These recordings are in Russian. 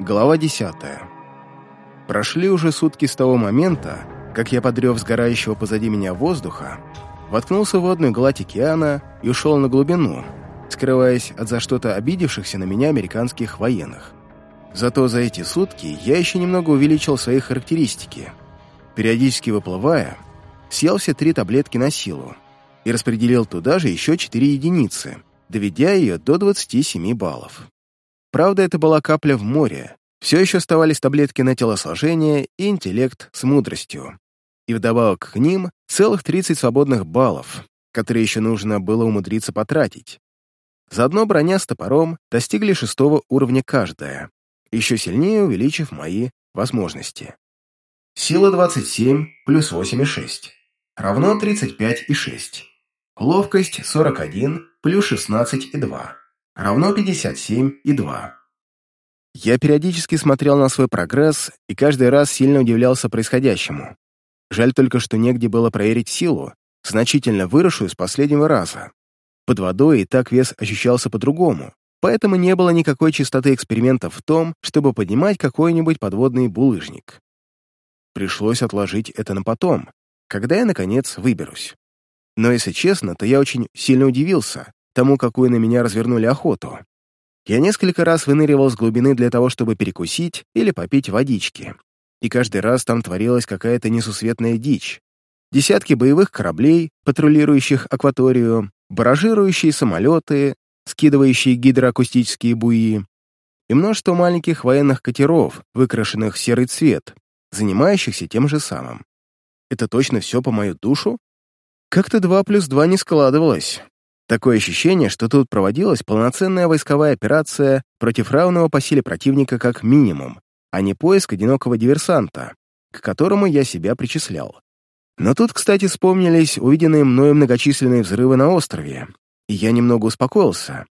Глава 10. Прошли уже сутки с того момента, как я подрев сгорающего позади меня воздуха, воткнулся в водную гладь океана и ушел на глубину, скрываясь от за что-то обидевшихся на меня американских военных. Зато за эти сутки я еще немного увеличил свои характеристики. Периодически выплывая, съел все три таблетки на силу и распределил туда же еще четыре единицы, доведя ее до 27 баллов. Правда, это была капля в море. Все еще оставались таблетки на телосложение и интеллект с мудростью. И вдобавок к ним целых 30 свободных баллов, которые еще нужно было умудриться потратить. Заодно броня с топором достигли шестого уровня каждая, еще сильнее увеличив мои возможности. Сила 27 плюс 8,6 равно 35,6. Ловкость 41 плюс 16,2 равно 57,2. Я периодически смотрел на свой прогресс и каждый раз сильно удивлялся происходящему. Жаль только, что негде было проверить силу, значительно выросшую с последнего раза. Под водой и так вес ощущался по-другому, поэтому не было никакой чистоты экспериментов в том, чтобы поднимать какой-нибудь подводный булыжник. Пришлось отложить это на потом, когда я, наконец, выберусь. Но, если честно, то я очень сильно удивился, тому, какую на меня развернули охоту. Я несколько раз выныривал с глубины для того, чтобы перекусить или попить водички. И каждый раз там творилась какая-то несусветная дичь. Десятки боевых кораблей, патрулирующих акваторию, баражирующие самолеты, скидывающие гидроакустические буи, и множество маленьких военных катеров, выкрашенных в серый цвет, занимающихся тем же самым. Это точно все по мою душу? Как-то два плюс два не складывалось. Такое ощущение, что тут проводилась полноценная войсковая операция против равного по силе противника как минимум, а не поиск одинокого диверсанта, к которому я себя причислял. Но тут, кстати, вспомнились увиденные мною многочисленные взрывы на острове, и я немного успокоился.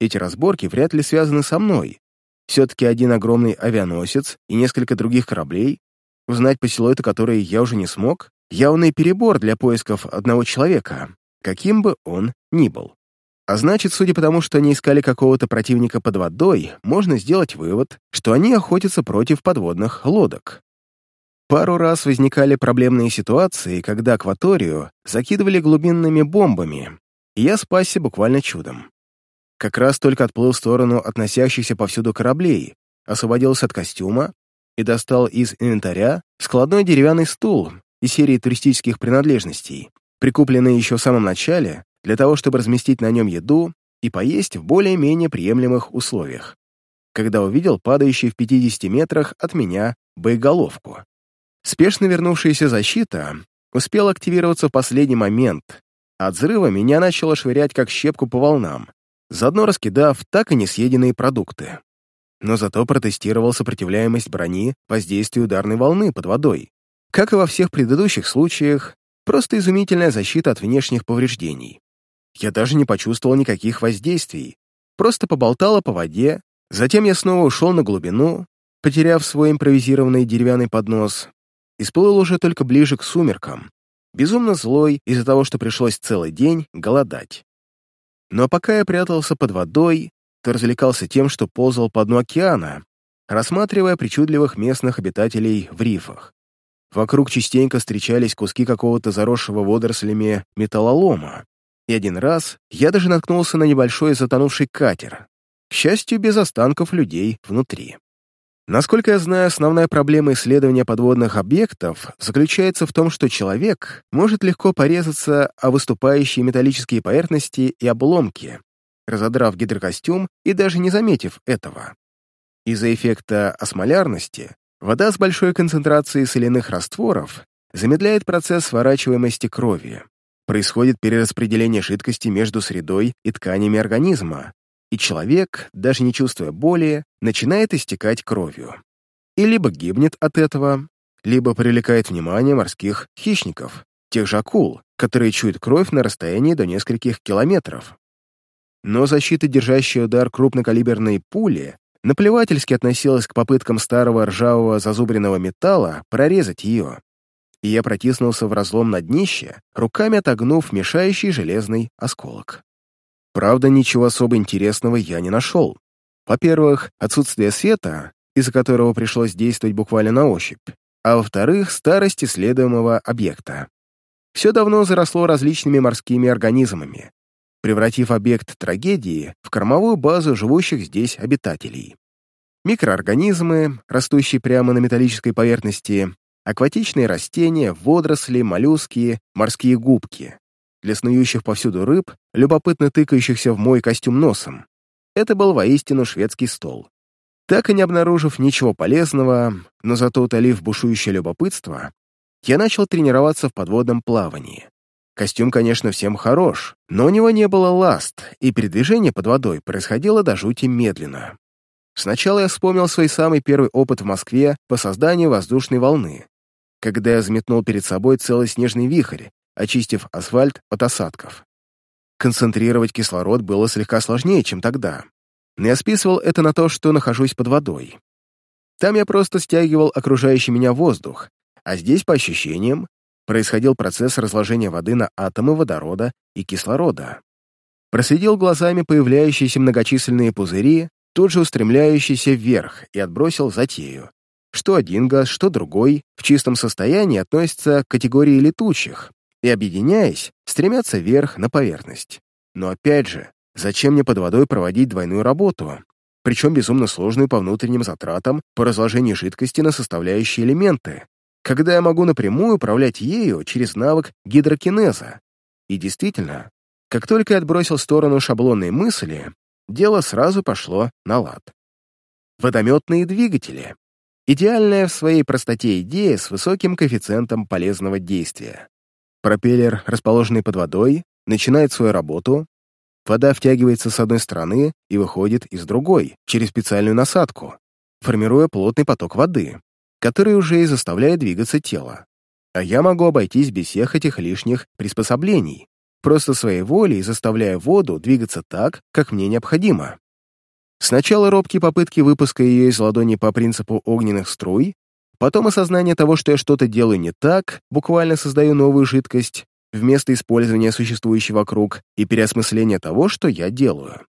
Эти разборки вряд ли связаны со мной. Все-таки один огромный авианосец и несколько других кораблей, узнать по силуэту которые я уже не смог, явный перебор для поисков одного человека, каким бы он ни был. А значит, судя по тому, что они искали какого-то противника под водой, можно сделать вывод, что они охотятся против подводных лодок. Пару раз возникали проблемные ситуации, когда акваторию закидывали глубинными бомбами, и я спасся буквально чудом. Как раз только отплыл в сторону относящихся повсюду кораблей, освободился от костюма и достал из инвентаря складной деревянный стул из серии туристических принадлежностей, прикупленный еще в самом начале для того, чтобы разместить на нем еду и поесть в более-менее приемлемых условиях, когда увидел падающий в 50 метрах от меня боеголовку. Спешно вернувшаяся защита успела активироваться в последний момент. От взрыва меня начало швырять как щепку по волнам, заодно раскидав так и не съеденные продукты. Но зато протестировал сопротивляемость брони воздействию ударной волны под водой. Как и во всех предыдущих случаях, Просто изумительная защита от внешних повреждений. Я даже не почувствовал никаких воздействий, просто поболтала по воде, затем я снова ушел на глубину, потеряв свой импровизированный деревянный поднос, и всплыл уже только ближе к сумеркам, безумно злой из-за того, что пришлось целый день голодать. Но пока я прятался под водой, то развлекался тем, что ползал по дну океана, рассматривая причудливых местных обитателей в рифах. Вокруг частенько встречались куски какого-то заросшего водорослями металлолома, и один раз я даже наткнулся на небольшой затонувший катер, к счастью, без останков людей внутри. Насколько я знаю, основная проблема исследования подводных объектов заключается в том, что человек может легко порезаться о выступающие металлические поверхности и обломки, разодрав гидрокостюм и даже не заметив этого. Из-за эффекта осмолярности Вода с большой концентрацией соляных растворов замедляет процесс сворачиваемости крови. Происходит перераспределение жидкости между средой и тканями организма, и человек, даже не чувствуя боли, начинает истекать кровью. И либо гибнет от этого, либо привлекает внимание морских хищников, тех же акул, которые чуют кровь на расстоянии до нескольких километров. Но защита, держащая удар крупнокалиберной пули, наплевательски относилась к попыткам старого ржавого зазубренного металла прорезать ее, и я протиснулся в разлом на днище, руками отогнув мешающий железный осколок. Правда, ничего особо интересного я не нашел. Во-первых, отсутствие света из-за которого пришлось действовать буквально на ощупь, а во-вторых, старость исследуемого объекта. Все давно заросло различными морскими организмами, превратив объект трагедии в кормовую базу живущих здесь обитателей. Микроорганизмы, растущие прямо на металлической поверхности, акватичные растения, водоросли, моллюски, морские губки. Для снующих повсюду рыб, любопытно тыкающихся в мой костюм носом. Это был воистину шведский стол. Так и не обнаружив ничего полезного, но зато утолив бушующее любопытство, я начал тренироваться в подводном плавании. Костюм, конечно, всем хорош, но у него не было ласт, и передвижение под водой происходило до жути медленно. Сначала я вспомнил свой самый первый опыт в Москве по созданию воздушной волны, когда я взметнул перед собой целый снежный вихрь, очистив асфальт от осадков. Концентрировать кислород было слегка сложнее, чем тогда, но я списывал это на то, что нахожусь под водой. Там я просто стягивал окружающий меня воздух, а здесь, по ощущениям, происходил процесс разложения воды на атомы водорода и кислорода. Проследил глазами появляющиеся многочисленные пузыри, тут же устремляющиеся вверх, и отбросил затею. Что один газ, что другой в чистом состоянии относятся к категории летучих и, объединяясь, стремятся вверх на поверхность. Но опять же, зачем мне под водой проводить двойную работу, причем безумно сложную по внутренним затратам по разложению жидкости на составляющие элементы, когда я могу напрямую управлять ею через навык гидрокинеза. И действительно, как только я отбросил в сторону шаблонные мысли, дело сразу пошло на лад. Водометные двигатели. Идеальная в своей простоте идея с высоким коэффициентом полезного действия. Пропеллер, расположенный под водой, начинает свою работу, вода втягивается с одной стороны и выходит из другой, через специальную насадку, формируя плотный поток воды, который уже и заставляет двигаться тело. А я могу обойтись без всех этих лишних приспособлений, просто своей волей заставляя воду двигаться так, как мне необходимо. Сначала робкие попытки выпуска ее из ладони по принципу огненных струй, потом осознание того, что я что-то делаю не так, буквально создаю новую жидкость, вместо использования существующей вокруг, и переосмысление того, что я делаю.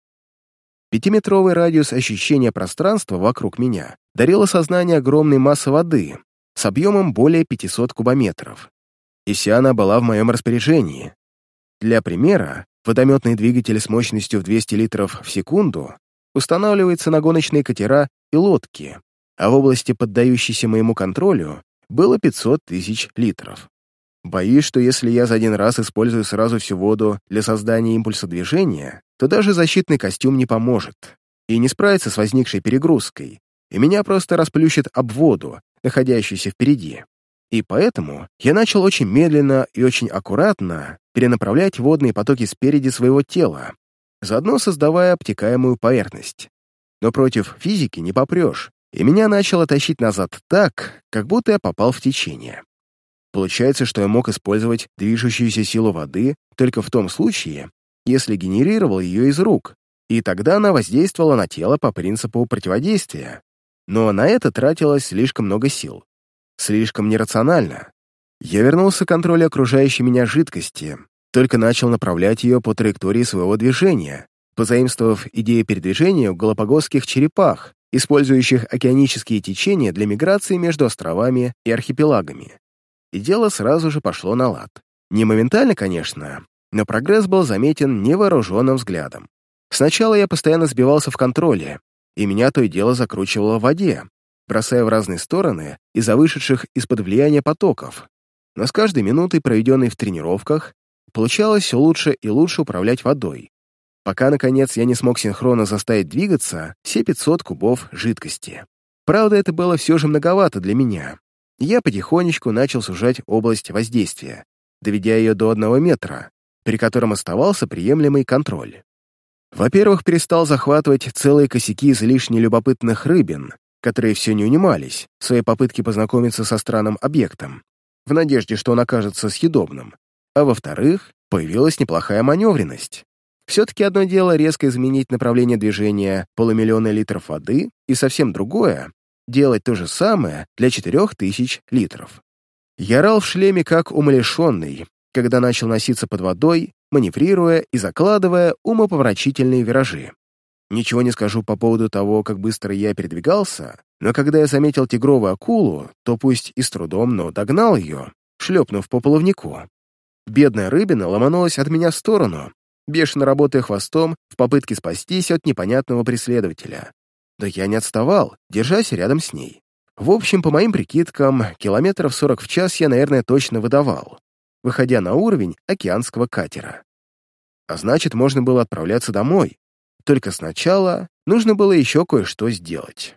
Пятиметровый радиус ощущения пространства вокруг меня дарил осознание огромной массы воды с объемом более 500 кубометров. И вся она была в моем распоряжении. Для примера, водометный двигатель с мощностью в 200 литров в секунду устанавливается на гоночные катера и лодки, а в области, поддающейся моему контролю, было 500 тысяч литров. Боюсь, что если я за один раз использую сразу всю воду для создания импульса движения, то даже защитный костюм не поможет и не справится с возникшей перегрузкой, и меня просто расплющит об воду, находящуюся впереди. И поэтому я начал очень медленно и очень аккуратно перенаправлять водные потоки спереди своего тела, заодно создавая обтекаемую поверхность. Но против физики не попрешь, и меня начало тащить назад так, как будто я попал в течение. Получается, что я мог использовать движущуюся силу воды только в том случае, если генерировал ее из рук, и тогда она воздействовала на тело по принципу противодействия. Но на это тратилось слишком много сил. Слишком нерационально. Я вернулся к контролю окружающей меня жидкости, только начал направлять ее по траектории своего движения, позаимствовав идею передвижения у галапагосских черепах, использующих океанические течения для миграции между островами и архипелагами и дело сразу же пошло на лад. Не моментально, конечно, но прогресс был заметен невооруженным взглядом. Сначала я постоянно сбивался в контроле, и меня то и дело закручивало в воде, бросая в разные стороны из-за вышедших из-под влияния потоков. Но с каждой минутой, проведенной в тренировках, получалось все лучше и лучше управлять водой, пока, наконец, я не смог синхронно заставить двигаться все 500 кубов жидкости. Правда, это было все же многовато для меня, я потихонечку начал сужать область воздействия, доведя ее до одного метра, при котором оставался приемлемый контроль. Во-первых, перестал захватывать целые косяки излишне любопытных рыбин, которые все не унимались в своей попытке познакомиться со странным объектом, в надежде, что он окажется съедобным. А во-вторых, появилась неплохая маневренность. Все-таки одно дело резко изменить направление движения полумиллиона литров воды, и совсем другое делать то же самое для 4000 литров. Я рал в шлеме как умалишенный, когда начал носиться под водой, маневрируя и закладывая умопомрачительные виражи. Ничего не скажу по поводу того, как быстро я передвигался, Но когда я заметил тигровую акулу, то пусть и с трудом, но догнал ее, шлепнув по половнику. Бедная рыбина ломанулась от меня в сторону, бешено работая хвостом в попытке спастись от непонятного преследователя. Да я не отставал, держась рядом с ней. В общем, по моим прикидкам, километров 40 в час я, наверное, точно выдавал, выходя на уровень океанского катера. А значит, можно было отправляться домой. Только сначала нужно было еще кое-что сделать.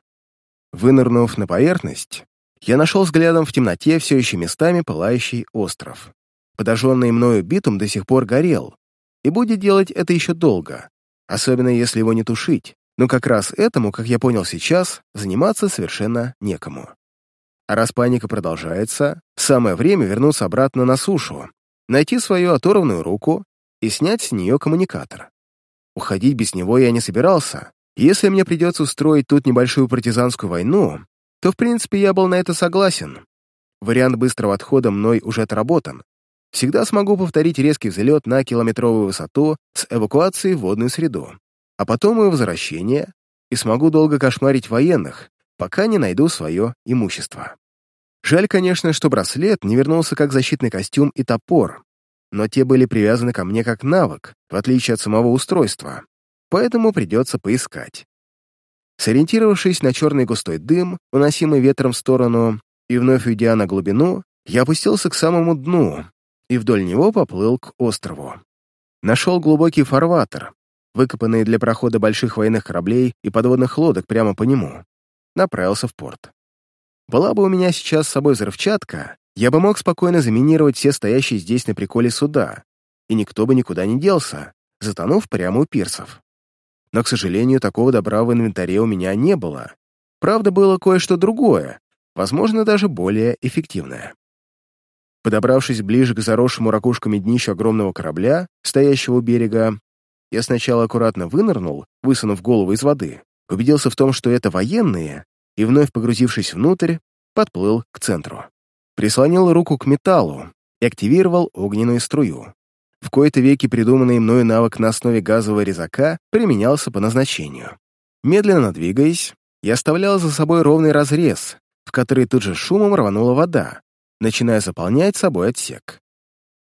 Вынырнув на поверхность, я нашел взглядом в темноте все еще местами пылающий остров. Подожженный мною битум до сих пор горел, и будет делать это еще долго, особенно если его не тушить, но как раз этому, как я понял сейчас, заниматься совершенно некому. А раз паника продолжается, самое время вернуться обратно на сушу, найти свою оторванную руку и снять с нее коммуникатор. Уходить без него я не собирался. Если мне придется устроить тут небольшую партизанскую войну, то, в принципе, я был на это согласен. Вариант быстрого отхода мной уже отработан. Всегда смогу повторить резкий взлет на километровую высоту с эвакуацией в водную среду, а потом и возвращение, и смогу долго кошмарить военных, пока не найду свое имущество. Жаль, конечно, что браслет не вернулся как защитный костюм и топор, но те были привязаны ко мне как навык, в отличие от самого устройства, поэтому придется поискать. Сориентировавшись на черный густой дым, уносимый ветром в сторону, и вновь уйдя на глубину, я опустился к самому дну и вдоль него поплыл к острову. Нашел глубокий фарватер, выкопанный для прохода больших военных кораблей и подводных лодок прямо по нему. Направился в порт. Была бы у меня сейчас с собой взрывчатка, я бы мог спокойно заминировать все стоящие здесь на приколе суда, и никто бы никуда не делся, затонув прямо у пирсов. Но, к сожалению, такого добра в инвентаре у меня не было. Правда, было кое-что другое, возможно, даже более эффективное. Подобравшись ближе к заросшему ракушками днищу огромного корабля, стоящего у берега, я сначала аккуратно вынырнул, высунув голову из воды, убедился в том, что это военные, и, вновь погрузившись внутрь, подплыл к центру прислонил руку к металлу и активировал огненную струю. В кои-то веки придуманный мною навык на основе газового резака применялся по назначению. Медленно двигаясь, я оставлял за собой ровный разрез, в который тут же шумом рванула вода, начиная заполнять собой отсек.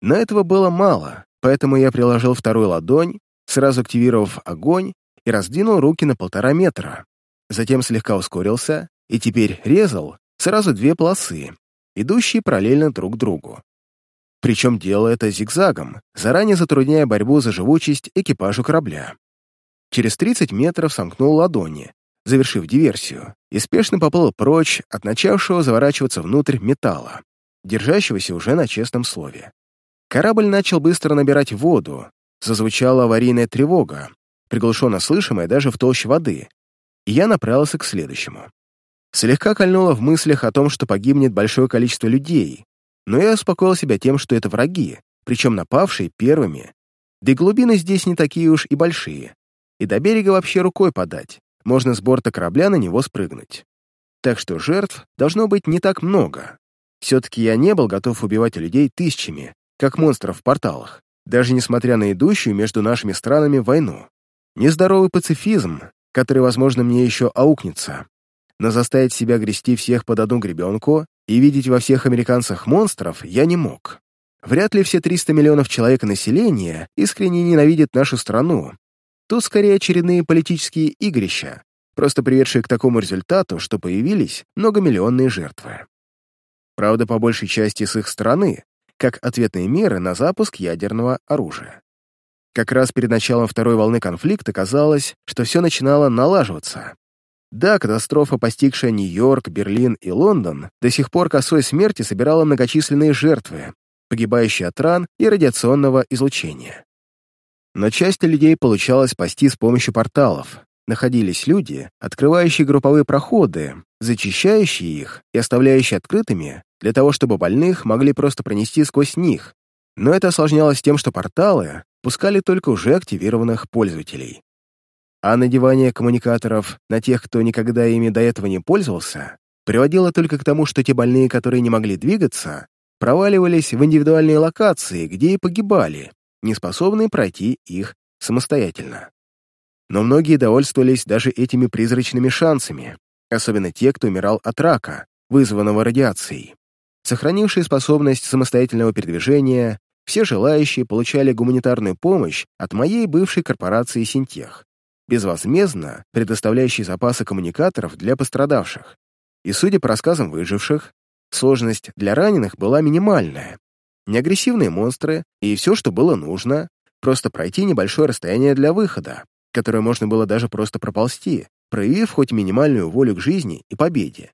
Но этого было мало, поэтому я приложил вторую ладонь, сразу активировав огонь и раздвинул руки на полтора метра. Затем слегка ускорился и теперь резал сразу две полосы, идущие параллельно друг другу. Причем делая это зигзагом, заранее затрудняя борьбу за живучесть экипажу корабля. Через 30 метров сомкнул ладони, завершив диверсию, и спешно поплыл прочь от начавшего заворачиваться внутрь металла, держащегося уже на честном слове. Корабль начал быстро набирать воду, зазвучала аварийная тревога, приглушенно слышимая даже в толще воды, и я направился к следующему. Слегка кольнуло в мыслях о том, что погибнет большое количество людей, но я успокоил себя тем, что это враги, причем напавшие первыми. Да и глубины здесь не такие уж и большие. И до берега вообще рукой подать, можно с борта корабля на него спрыгнуть. Так что жертв должно быть не так много. Все-таки я не был готов убивать людей тысячами, как монстров в порталах, даже несмотря на идущую между нашими странами войну. Нездоровый пацифизм, который, возможно, мне еще аукнется, но заставить себя грести всех под одну гребенку и видеть во всех американцах монстров я не мог. Вряд ли все 300 миллионов человек населения искренне ненавидят нашу страну. Тут скорее очередные политические игрища, просто приведшие к такому результату, что появились многомиллионные жертвы. Правда, по большей части с их стороны, как ответные меры на запуск ядерного оружия. Как раз перед началом второй волны конфликта казалось, что все начинало налаживаться, да, катастрофа, постигшая Нью-Йорк, Берлин и Лондон, до сих пор косой смерти собирала многочисленные жертвы, погибающие от ран и радиационного излучения. Но часть людей получалось спасти с помощью порталов. Находились люди, открывающие групповые проходы, зачищающие их и оставляющие открытыми для того, чтобы больных могли просто пронести сквозь них. Но это осложнялось тем, что порталы пускали только уже активированных пользователей а надевание коммуникаторов на тех, кто никогда ими до этого не пользовался, приводило только к тому, что те больные, которые не могли двигаться, проваливались в индивидуальные локации, где и погибали, не способные пройти их самостоятельно. Но многие довольствовались даже этими призрачными шансами, особенно те, кто умирал от рака, вызванного радиацией. Сохранившие способность самостоятельного передвижения, все желающие получали гуманитарную помощь от моей бывшей корпорации «Синтех», безвозмездно предоставляющей запасы коммуникаторов для пострадавших. И, судя по рассказам выживших, сложность для раненых была минимальная. Неагрессивные монстры и все, что было нужно, просто пройти небольшое расстояние для выхода, которое можно было даже просто проползти, проявив хоть минимальную волю к жизни и победе.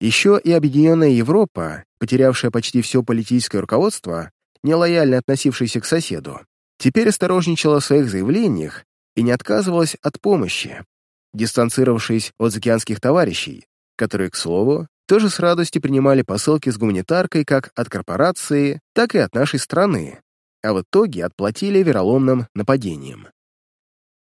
Еще и Объединенная Европа, потерявшая почти все политическое руководство, нелояльно относившаяся к соседу, теперь осторожничала в своих заявлениях и не отказывалась от помощи, дистанцировавшись от океанских товарищей, которые, к слову, тоже с радостью принимали посылки с гуманитаркой как от корпорации, так и от нашей страны, а в итоге отплатили вероломным нападением.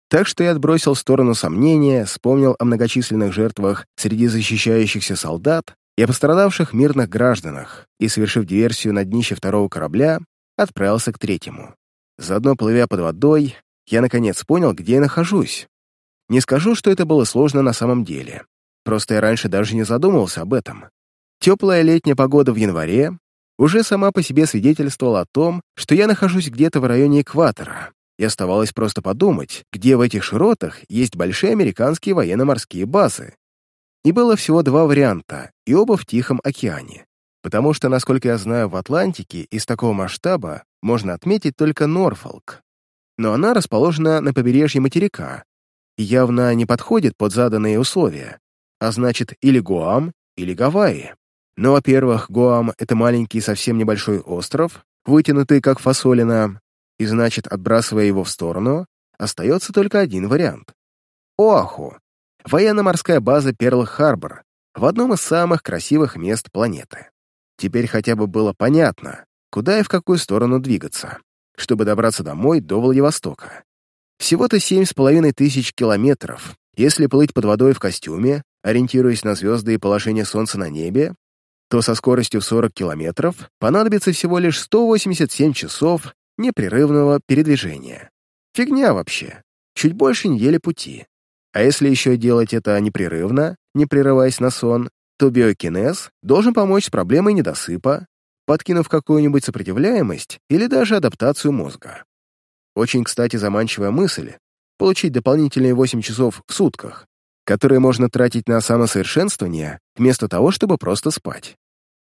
Так что я отбросил в сторону сомнения, вспомнил о многочисленных жертвах среди защищающихся солдат и о пострадавших мирных гражданах и, совершив диверсию на днище второго корабля, отправился к третьему. Заодно плывя под водой, я наконец понял, где я нахожусь. Не скажу, что это было сложно на самом деле. Просто я раньше даже не задумывался об этом. Теплая летняя погода в январе уже сама по себе свидетельствовала о том, что я нахожусь где-то в районе экватора, и оставалось просто подумать, где в этих широтах есть большие американские военно-морские базы. И было всего два варианта, и оба в Тихом океане. Потому что, насколько я знаю, в Атлантике из такого масштаба можно отметить только Норфолк. Но она расположена на побережье материка и явно не подходит под заданные условия, а значит или Гуам, или Гавайи. Но, во-первых, Гуам — это маленький совсем небольшой остров, вытянутый как фасолина, и значит, отбрасывая его в сторону, остается только один вариант. Оаху — военно-морская база Перл-Харбор в одном из самых красивых мест планеты. Теперь хотя бы было понятно, куда и в какую сторону двигаться, чтобы добраться домой до Владивостока. Всего-то семь с половиной тысяч километров. Если плыть под водой в костюме, ориентируясь на звезды и положение Солнца на небе, то со скоростью в 40 километров понадобится всего лишь 187 часов непрерывного передвижения. Фигня вообще. Чуть больше недели пути. А если еще делать это непрерывно, не прерываясь на сон, то биокинез должен помочь с проблемой недосыпа, подкинув какую-нибудь сопротивляемость или даже адаптацию мозга. Очень, кстати, заманчивая мысль — получить дополнительные 8 часов в сутках, которые можно тратить на самосовершенствование, вместо того, чтобы просто спать.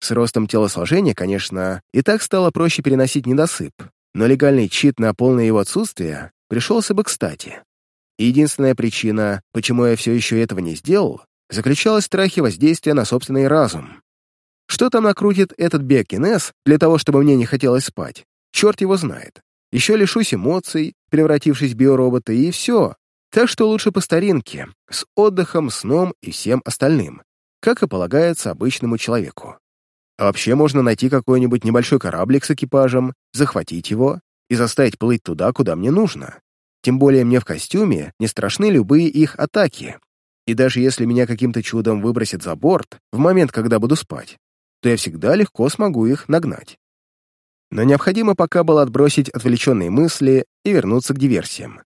С ростом телосложения, конечно, и так стало проще переносить недосып, но легальный чит на полное его отсутствие пришелся бы кстати. Единственная причина, почему я все еще этого не сделал, заключалась в страхе воздействия на собственный разум. Что там накрутит этот биокинез для того, чтобы мне не хотелось спать? Черт его знает. Еще лишусь эмоций, превратившись в биоробота, и все. Так что лучше по старинке, с отдыхом, сном и всем остальным, как и полагается обычному человеку. А вообще можно найти какой-нибудь небольшой кораблик с экипажем, захватить его и заставить плыть туда, куда мне нужно. Тем более мне в костюме не страшны любые их атаки. И даже если меня каким-то чудом выбросит за борт в момент, когда буду спать, то я всегда легко смогу их нагнать. Но необходимо пока было отбросить отвлеченные мысли и вернуться к диверсиям.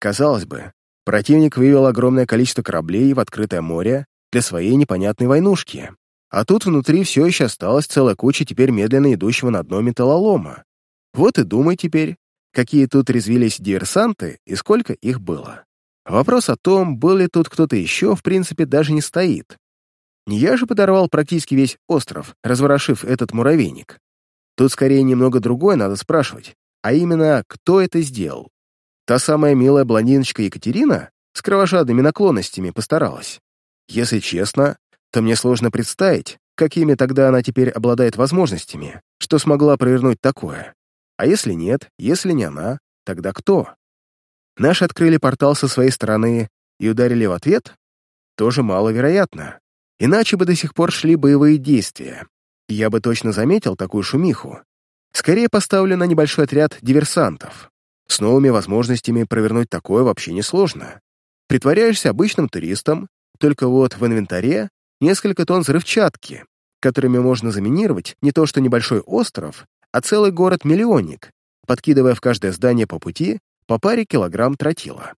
Казалось бы, противник вывел огромное количество кораблей в открытое море для своей непонятной войнушки, а тут внутри все еще осталась целая куча теперь медленно идущего на дно металлолома. Вот и думай теперь, какие тут резвились диверсанты и сколько их было. Вопрос о том, был ли тут кто-то еще, в принципе, даже не стоит. Я же подорвал практически весь остров, разворошив этот муравейник. Тут скорее немного другое надо спрашивать, а именно, кто это сделал? Та самая милая блондиночка Екатерина с кровожадными наклонностями постаралась. Если честно, то мне сложно представить, какими тогда она теперь обладает возможностями, что смогла провернуть такое. А если нет, если не она, тогда кто? Наши открыли портал со своей стороны и ударили в ответ? Тоже маловероятно. Иначе бы до сих пор шли боевые действия. Я бы точно заметил такую шумиху. Скорее поставлю на небольшой отряд диверсантов. С новыми возможностями провернуть такое вообще несложно. Притворяешься обычным туристом, только вот в инвентаре несколько тонн взрывчатки, которыми можно заминировать не то что небольшой остров, а целый город-миллионник, подкидывая в каждое здание по пути по паре килограмм тротила.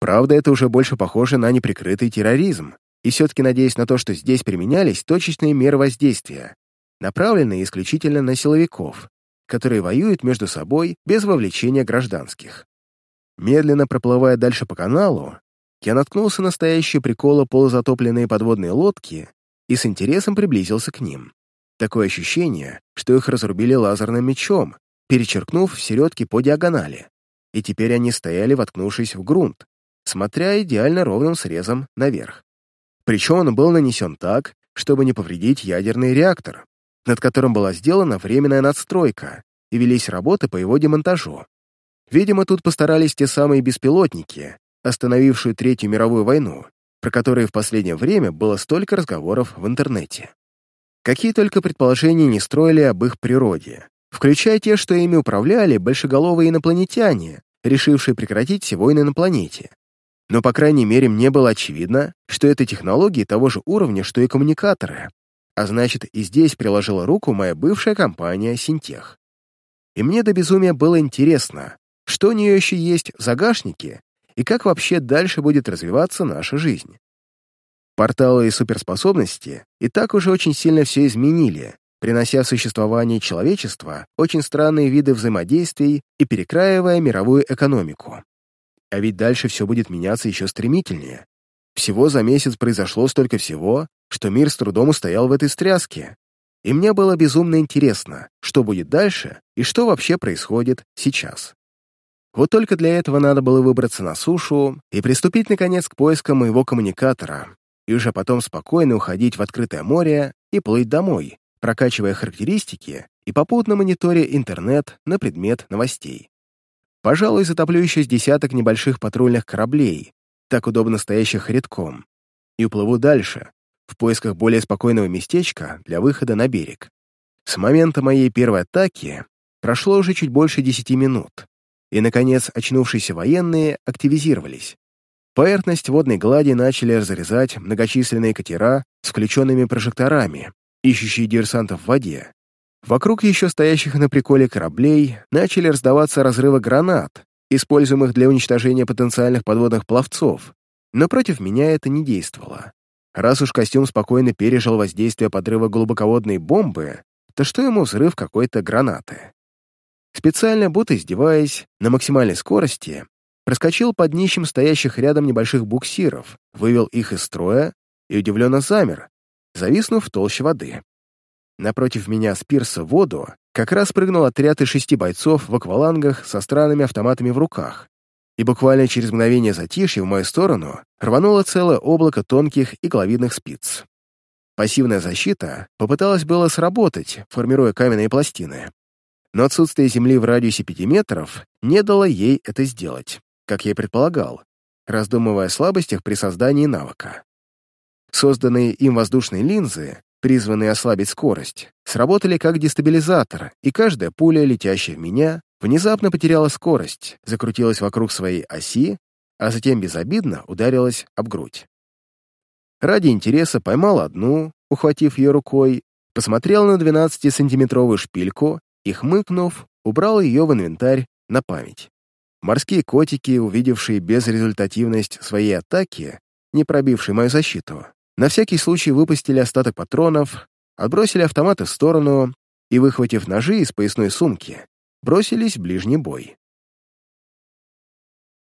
Правда, это уже больше похоже на неприкрытый терроризм, и все-таки надеясь на то, что здесь применялись точечные меры воздействия, направленные исключительно на силовиков, которые воюют между собой без вовлечения гражданских. Медленно проплывая дальше по каналу, я наткнулся на стоящие приколы полузатопленные подводные лодки и с интересом приблизился к ним. Такое ощущение, что их разрубили лазерным мечом, перечеркнув в середке по диагонали, и теперь они стояли, воткнувшись в грунт, смотря идеально ровным срезом наверх. Причем он был нанесен так, чтобы не повредить ядерный реактор, над которым была сделана временная надстройка, и велись работы по его демонтажу. Видимо, тут постарались те самые беспилотники, остановившие Третью мировую войну, про которые в последнее время было столько разговоров в интернете. Какие только предположения не строили об их природе, включая те, что ими управляли большеголовые инопланетяне, решившие прекратить все войны на планете. Но, по крайней мере, мне было очевидно, что это технологии того же уровня, что и коммуникаторы, а значит, и здесь приложила руку моя бывшая компания «Синтех». И мне до безумия было интересно, что у нее еще есть в загашнике и как вообще дальше будет развиваться наша жизнь. Порталы и суперспособности и так уже очень сильно все изменили, принося существование человечества очень странные виды взаимодействий и перекраивая мировую экономику. А ведь дальше все будет меняться еще стремительнее. Всего за месяц произошло столько всего, что мир с трудом устоял в этой стряске. И мне было безумно интересно, что будет дальше и что вообще происходит сейчас. Вот только для этого надо было выбраться на сушу и приступить, наконец, к поискам моего коммуникатора, и уже потом спокойно уходить в открытое море и плыть домой, прокачивая характеристики и попутно мониторя интернет на предмет новостей. Пожалуй, затоплю еще с десяток небольших патрульных кораблей, так удобно стоящих редком, и уплыву дальше, в поисках более спокойного местечка для выхода на берег. С момента моей первой атаки прошло уже чуть больше десяти минут, и, наконец, очнувшиеся военные активизировались. Поверхность водной глади начали разрезать многочисленные катера с включенными прожекторами, ищущие диверсантов в воде. Вокруг еще стоящих на приколе кораблей начали раздаваться разрывы гранат, используемых для уничтожения потенциальных подводных пловцов, но против меня это не действовало. Раз уж костюм спокойно пережил воздействие подрыва глубоководной бомбы, то что ему взрыв какой-то гранаты? Специально, будто издеваясь, на максимальной скорости, проскочил под днищем стоящих рядом небольших буксиров, вывел их из строя и удивленно замер, зависнув в толще воды. Напротив меня с пирса в воду как раз прыгнул отряд из шести бойцов в аквалангах со странными автоматами в руках, и буквально через мгновение затишья в мою сторону рвануло целое облако тонких игловидных спиц. Пассивная защита попыталась было сработать, формируя каменные пластины. Но отсутствие земли в радиусе пяти метров не дало ей это сделать, как я и предполагал, раздумывая о слабостях при создании навыка. Созданные им воздушные линзы, призванные ослабить скорость, сработали как дестабилизатор, и каждая пуля, летящая в меня, внезапно потеряла скорость, закрутилась вокруг своей оси, а затем безобидно ударилась об грудь. Ради интереса поймал одну, ухватив ее рукой, посмотрел на 12-сантиметровую шпильку и, хмыкнув, убрал ее в инвентарь на память. Морские котики, увидевшие безрезультативность своей атаки, не пробившие мою защиту, на всякий случай выпустили остаток патронов, отбросили автоматы в сторону и, выхватив ножи из поясной сумки, бросились в ближний бой.